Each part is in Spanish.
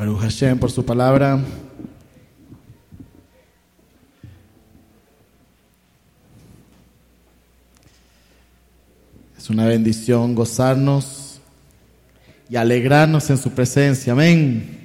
Baruch Hashem por su palabra. Es una bendición gozarnos y alegrarnos en su presencia. Amén.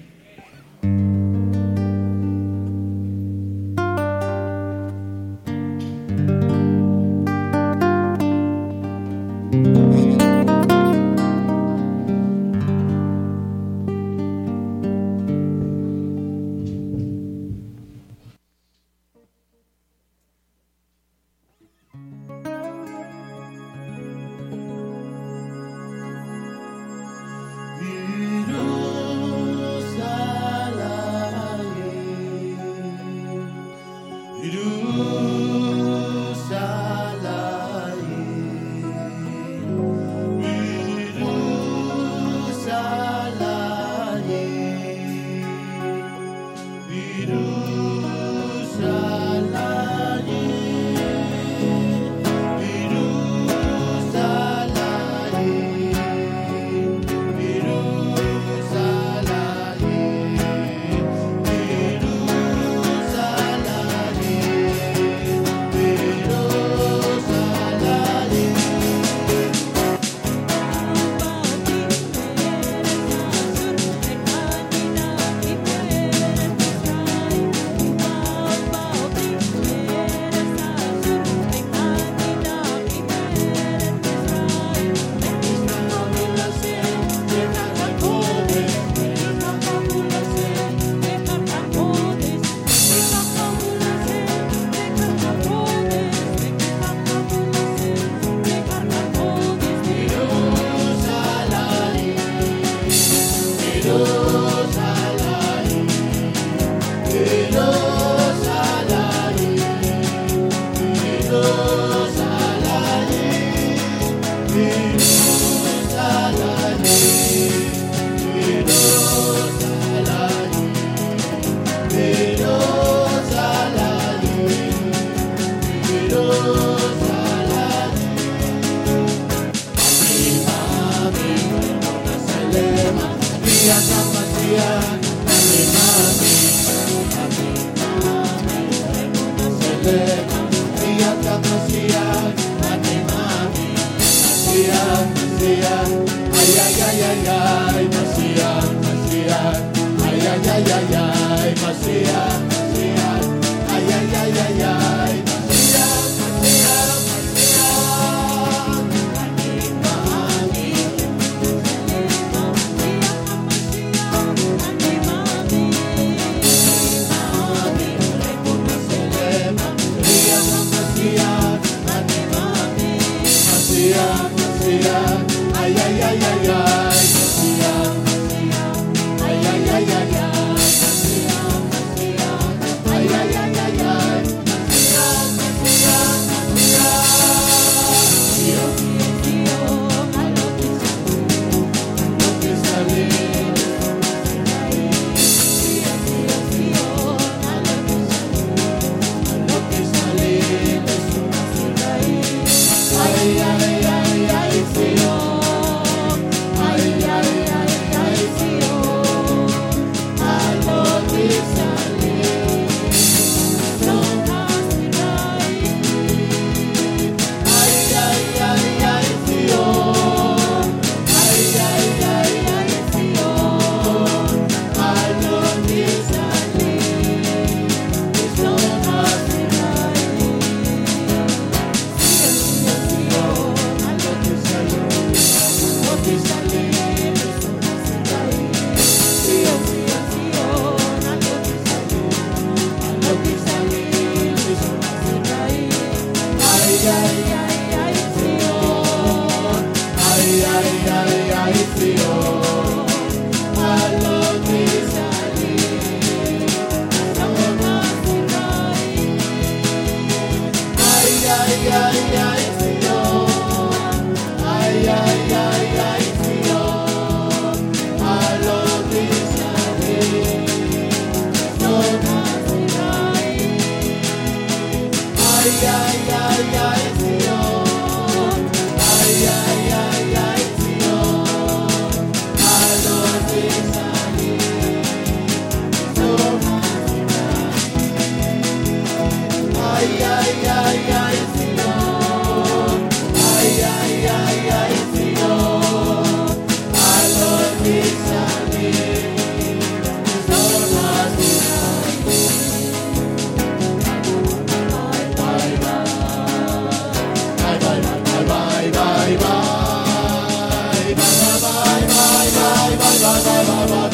Baruch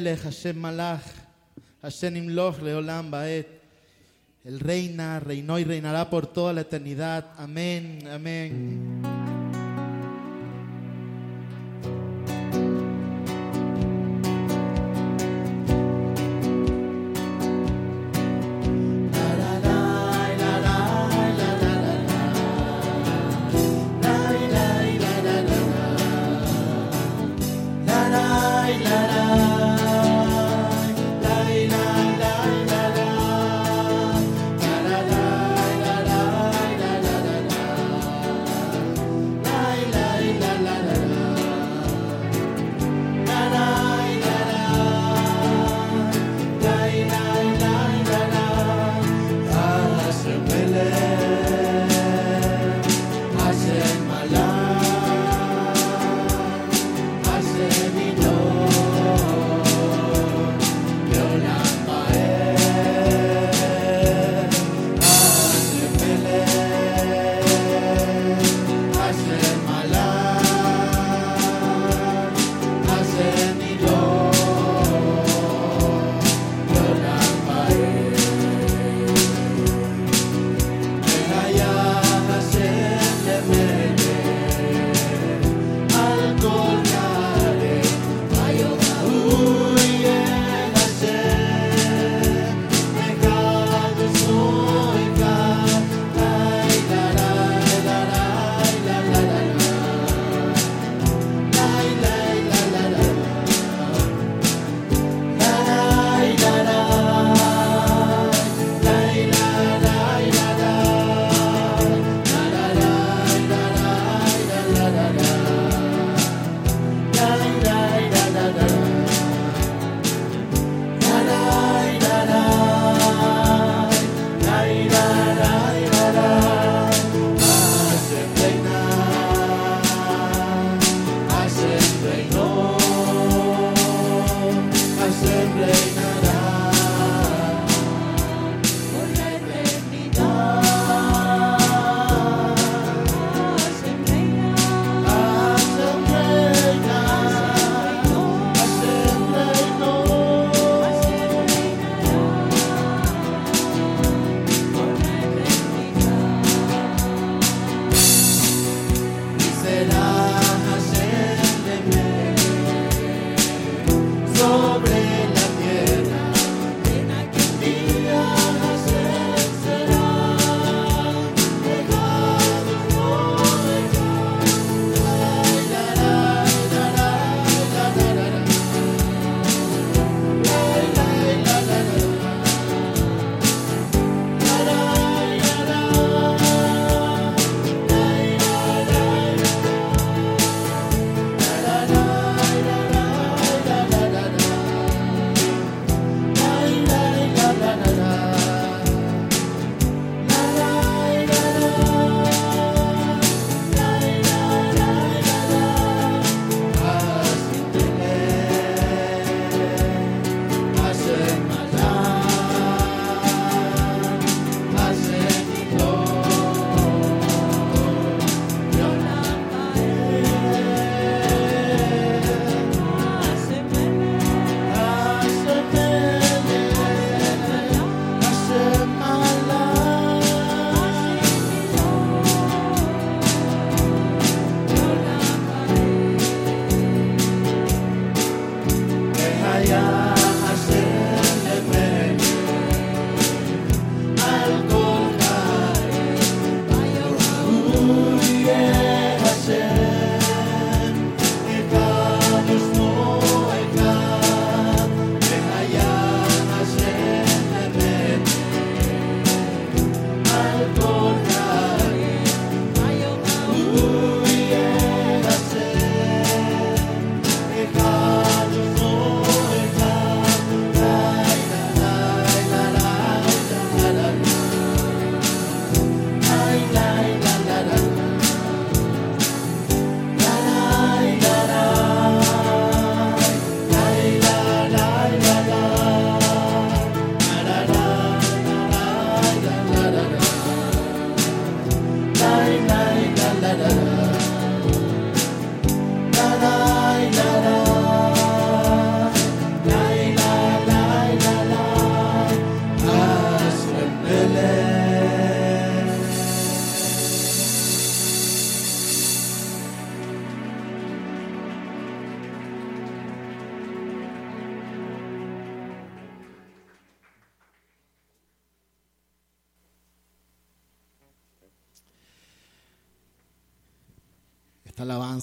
Melech, Hashem Malach, Hashem Imloch Leolam Baet. Él reina, reinó y reinará por toda la eternidad. Amén, amén.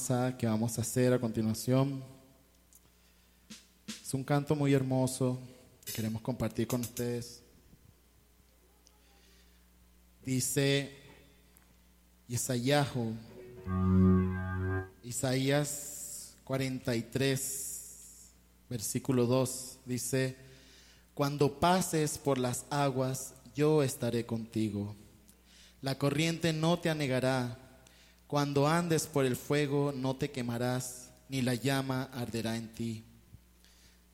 Alabanza que vamos a hacer a continuación es un canto muy hermoso que queremos compartir con ustedes. Dice Isaíahu, Isaías 43, versículo 2, dice, cuando pases por las aguas, yo estaré contigo. La corriente no te anegará. Cuando andes por el fuego, no te quemarás, ni la llama arderá en ti.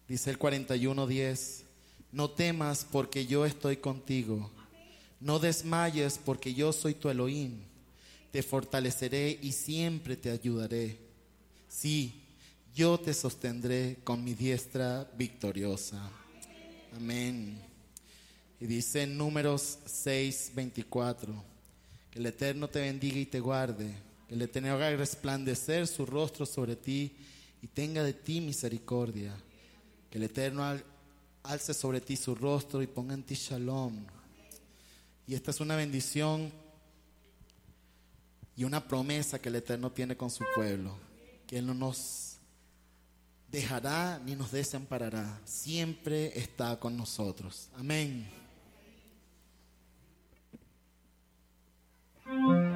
Dice el 41:10, no temas porque yo estoy contigo. No desmayes porque yo soy tu Elohim. Te fortaleceré y siempre te ayudaré. Sí, yo te sostendré con mi diestra victoriosa. Amén. Y dice en Números 6:24, que el Eterno te bendiga y te guarde, que el Eterno haga resplandecer su rostro sobre ti y tenga de ti misericordia, que el Eterno al- alce sobre ti su rostro y ponga en ti shalom. Y esta es una bendición y una promesa que el Eterno tiene con su pueblo, que Él no nos dejará ni nos desamparará, siempre está con nosotros. Amén. Mm-hmm.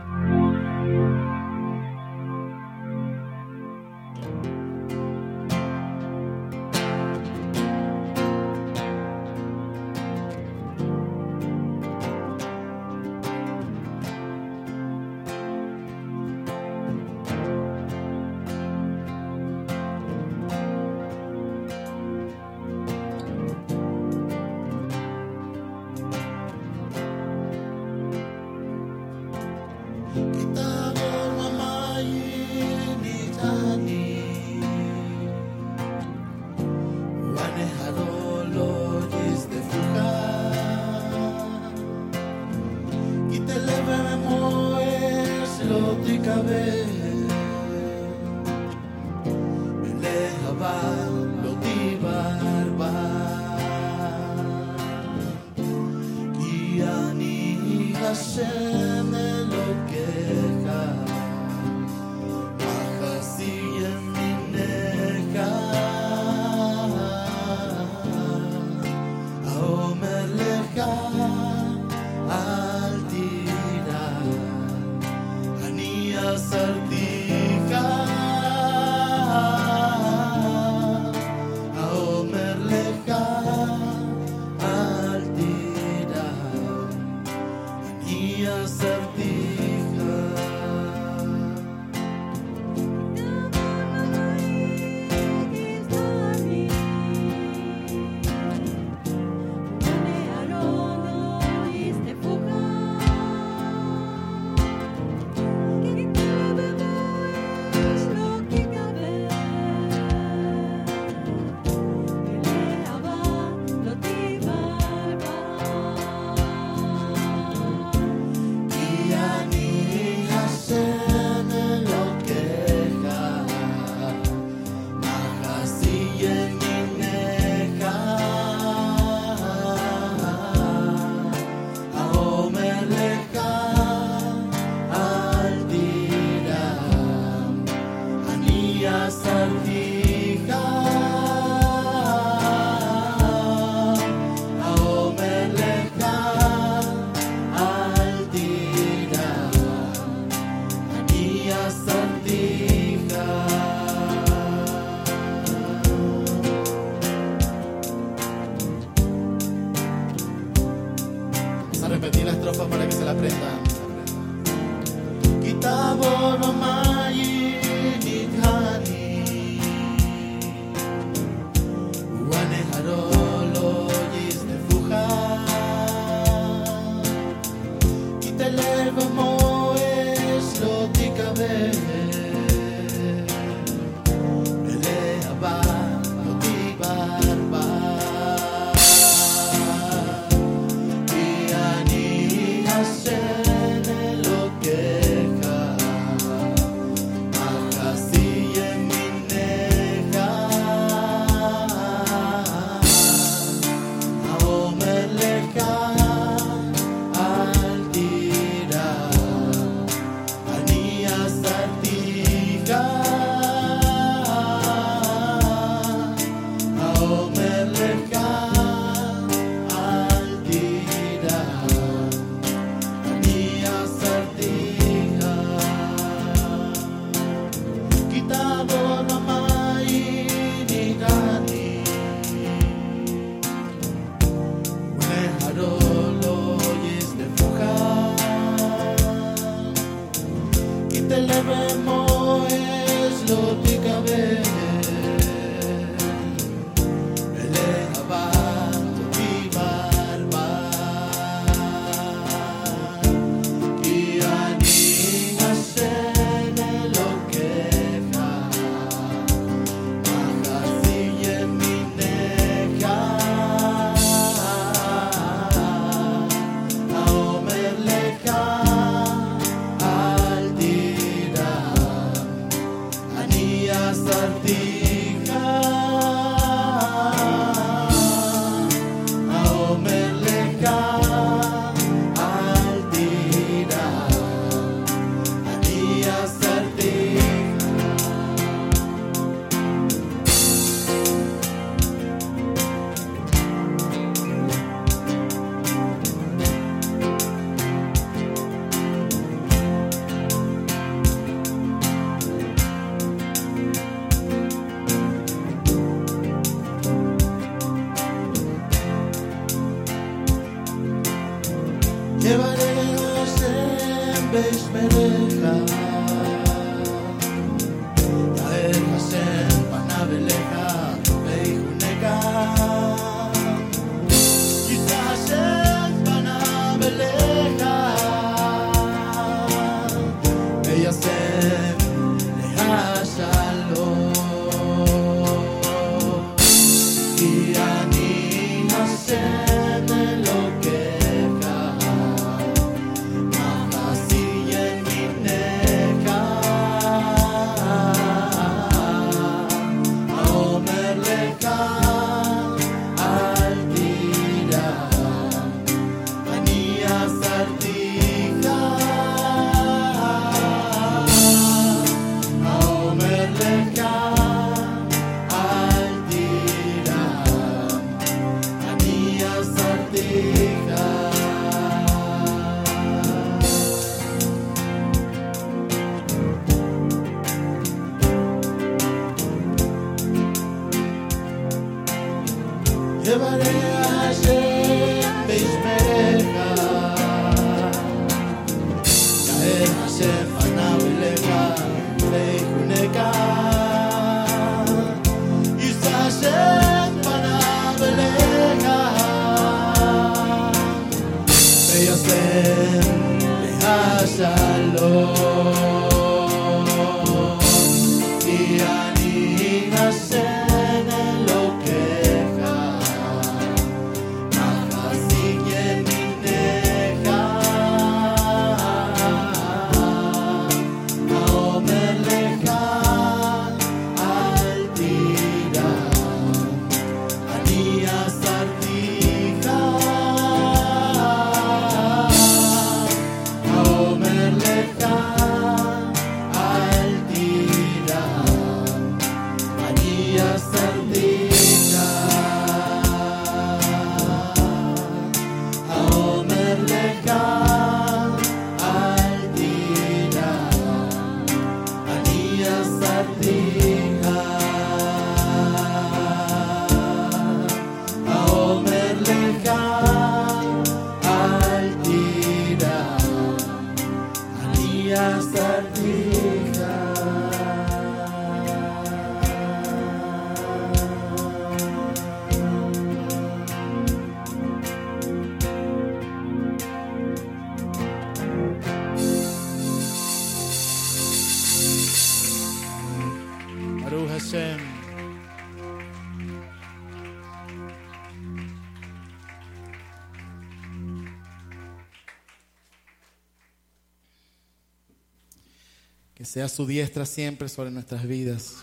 Sea su diestra siempre sobre nuestras vidas.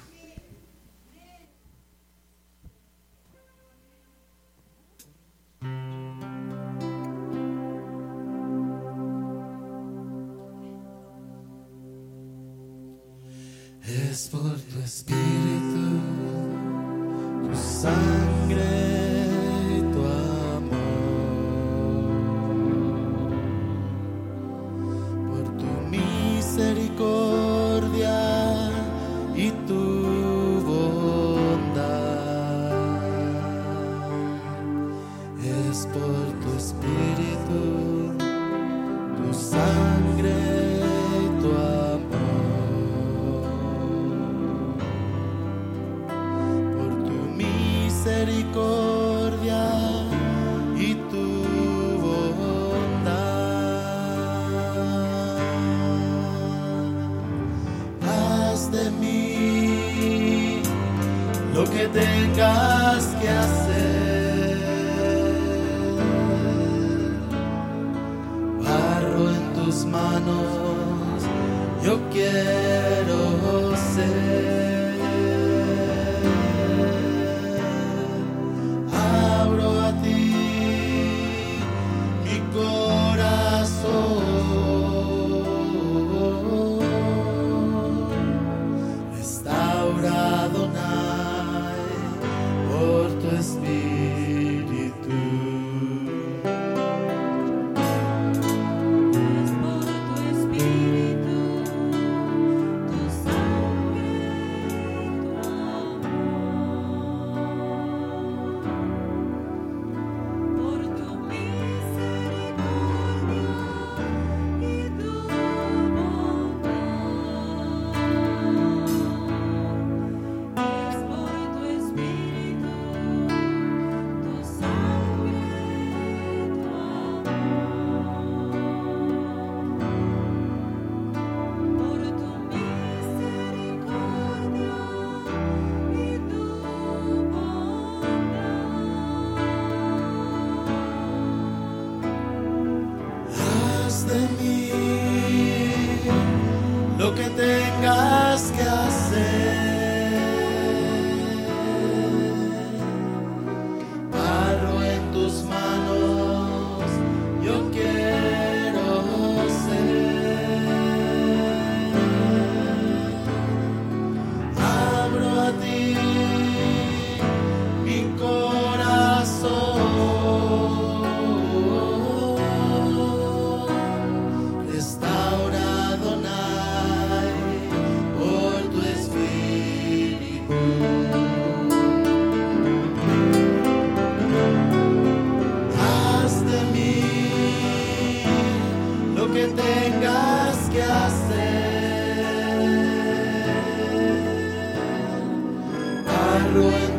ruego.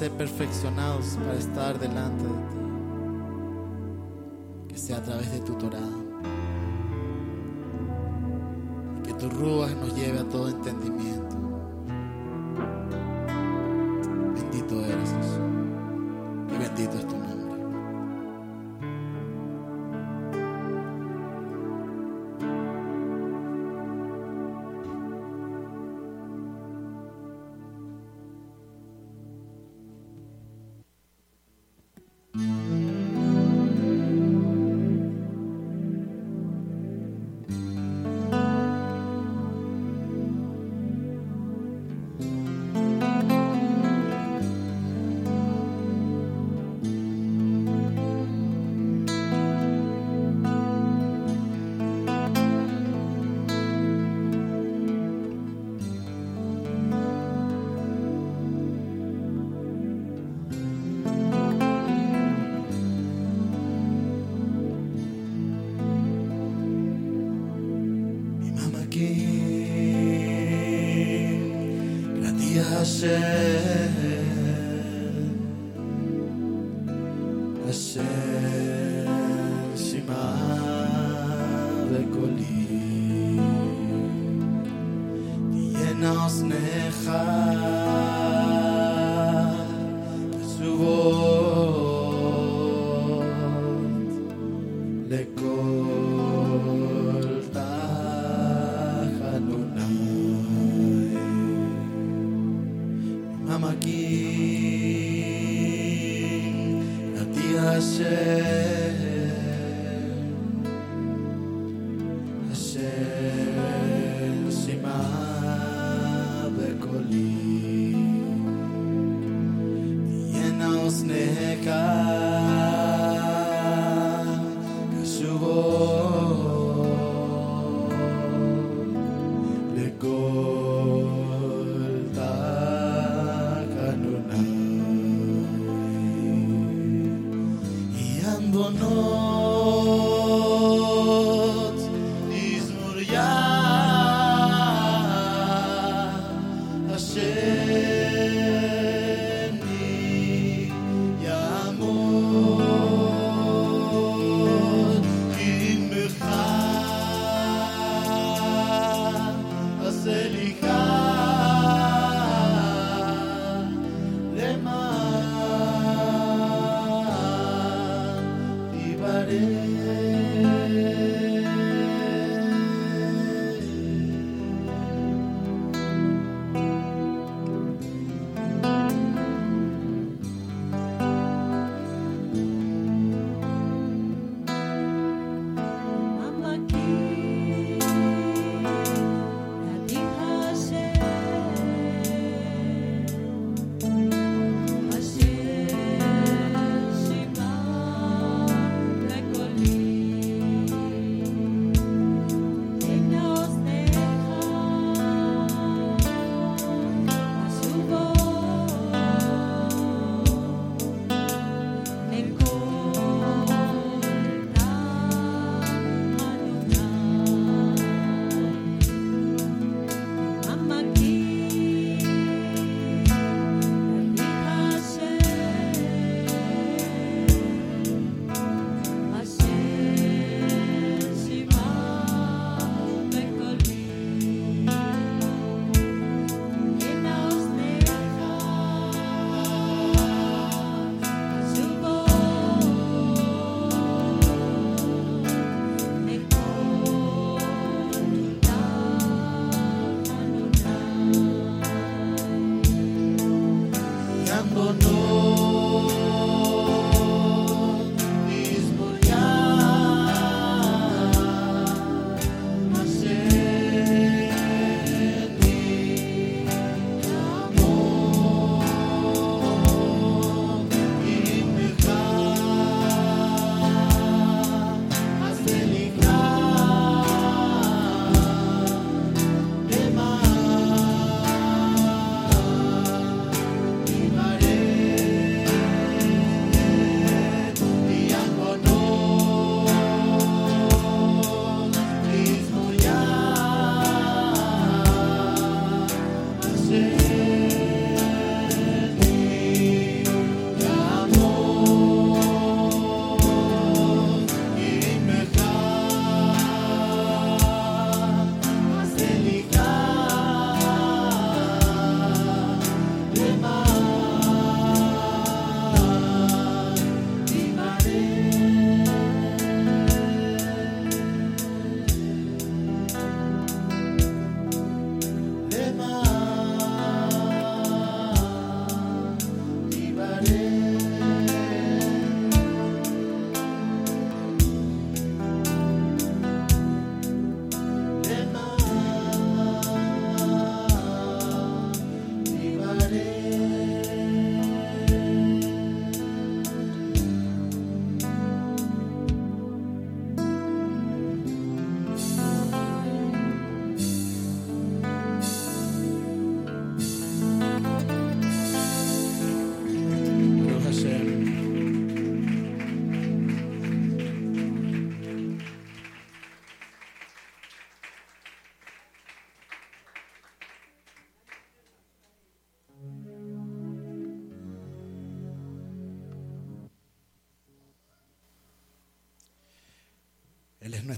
ser perfeccionados para estar delante de ti. Que sea a través de tu Torah. Que tu Rúa nos lleve a todo entendimiento.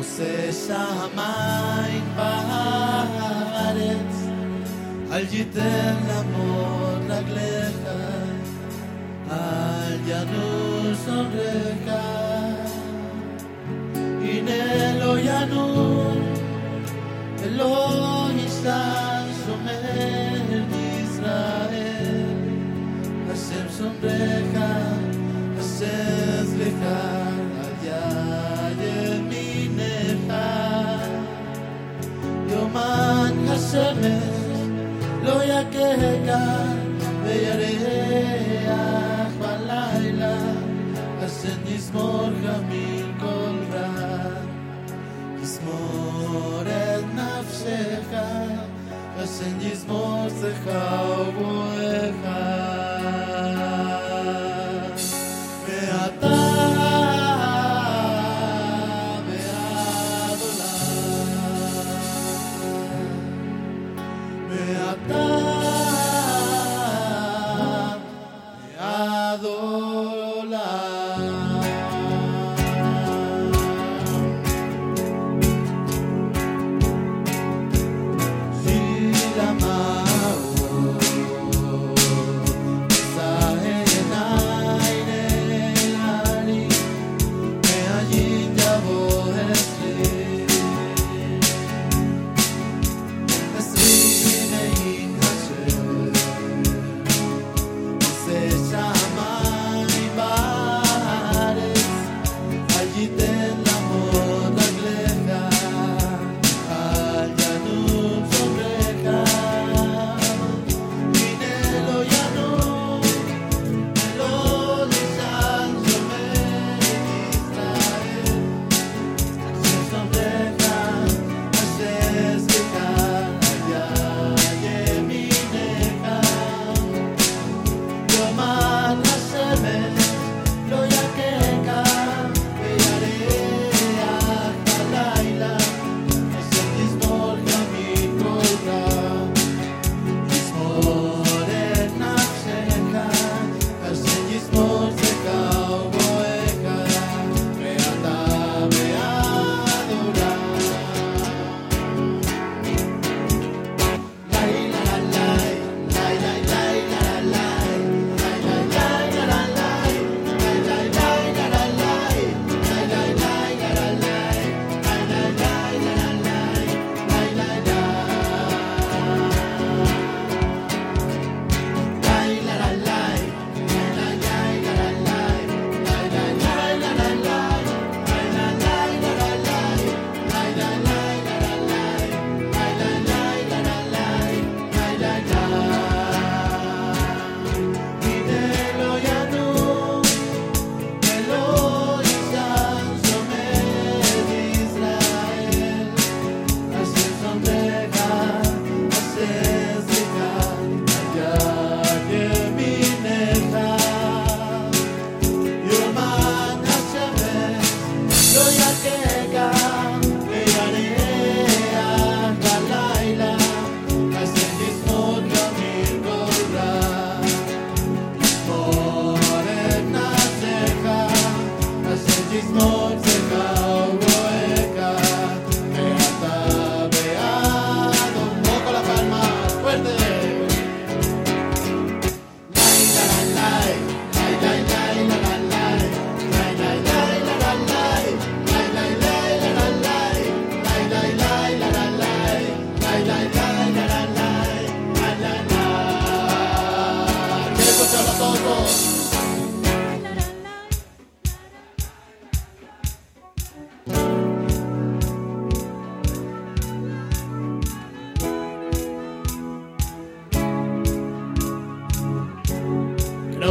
עושה שמיים בארץ, אל ייתן למות רגליך, אל ינוס עומריך. הנה לא ינום, ולא יישן שומר ישראל. השם שומרך, השם צליחה, Semez, loia keheka, veyareach balayla, asher nizmor.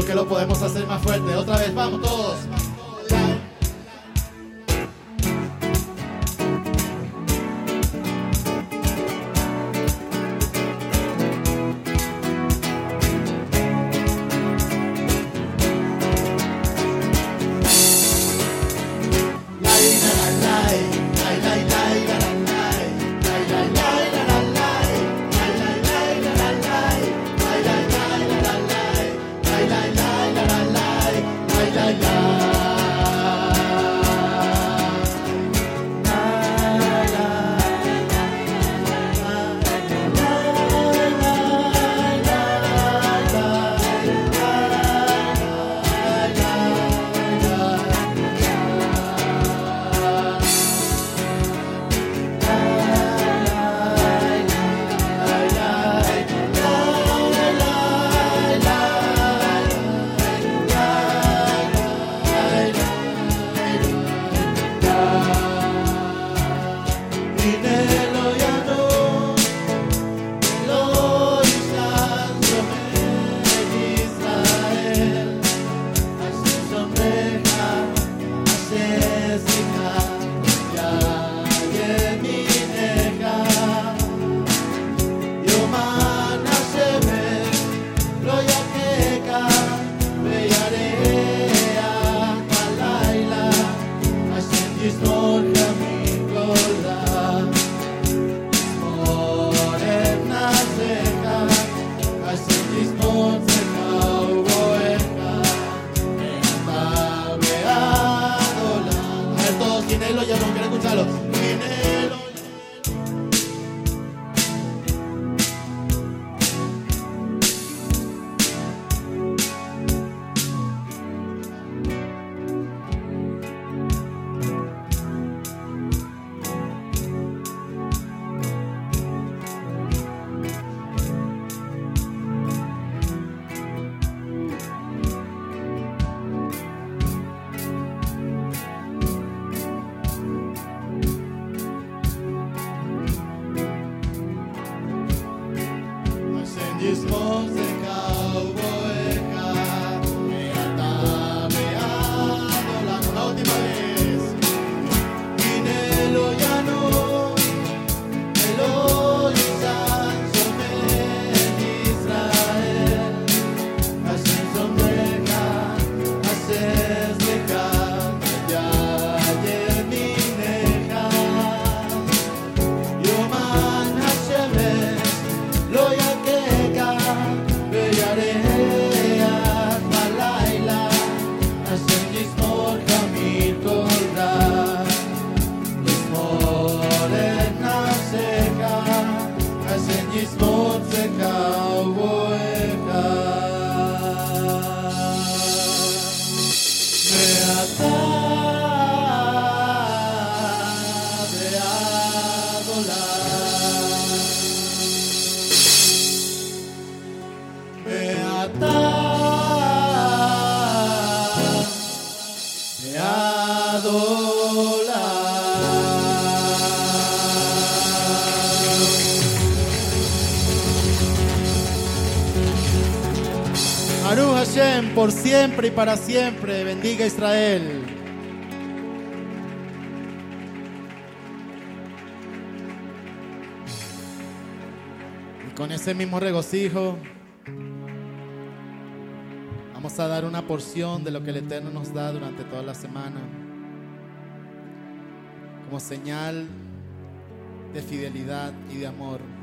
Que lo podemos hacer más fuerte. Otra vez, vamos todos. Y para siempre, bendiga Israel. Y con ese mismo regocijo, vamos a dar una porción de lo que el Eterno nos da durante toda la semana, como señal de fidelidad y de amor.